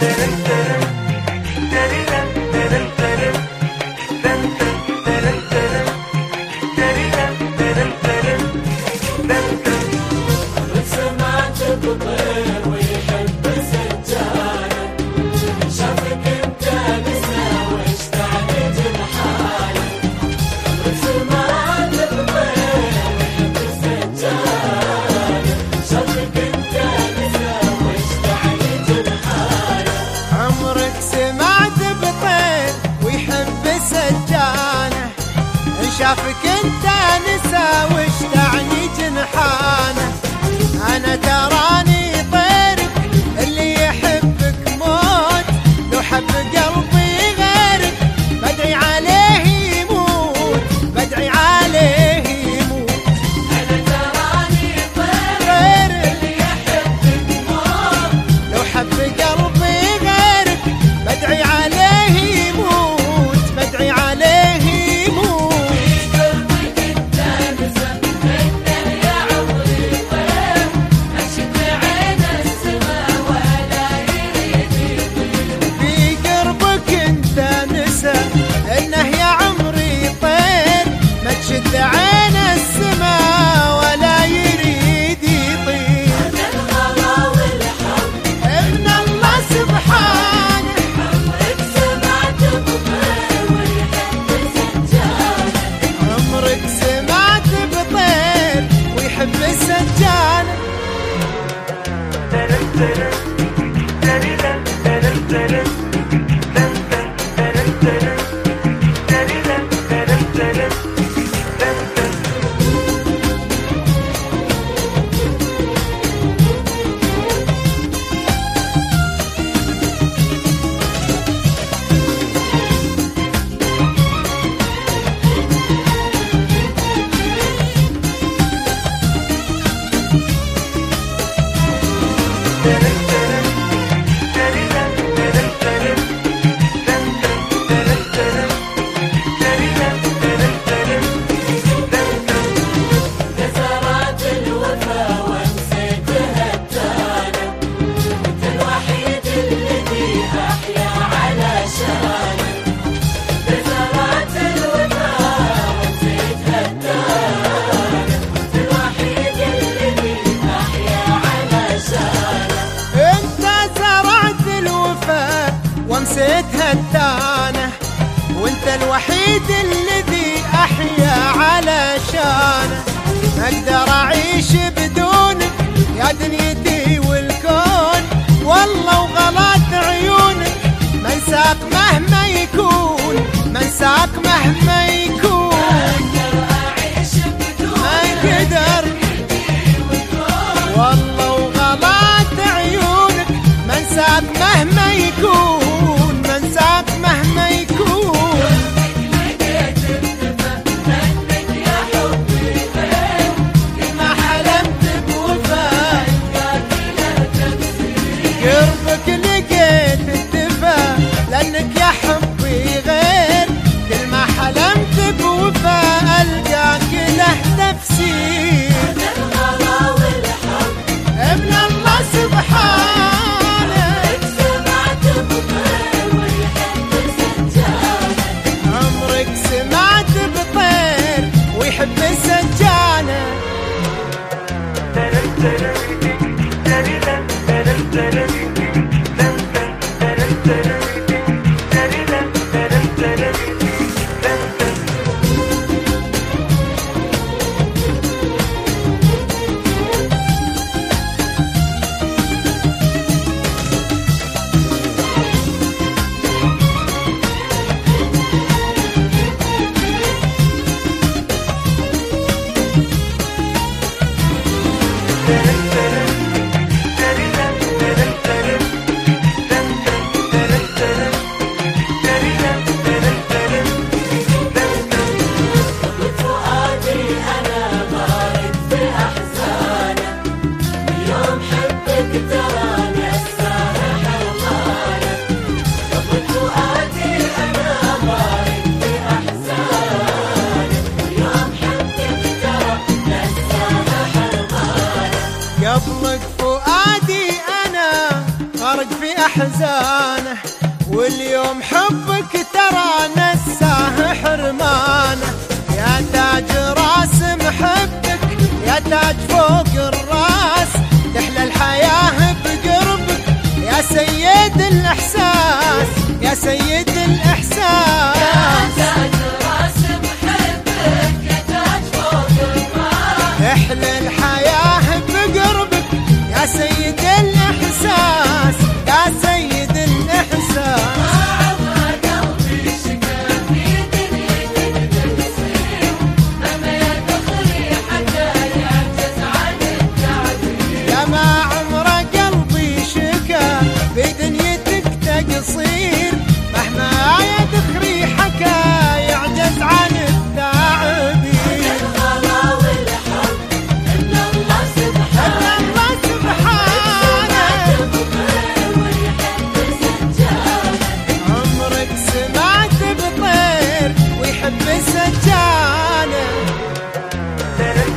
There later. نسيتها الدانة وانت الوحيد الذي أحيا علشانه أقدر أعيش بدونك يا دنيتي Thank you. احزانه واليوم حبك ترى نساه حرمانه. يا تاج راس محبك يا تاج فوق الراس. تحلى الحياة بقربك يا سيد الإحساس يا سيد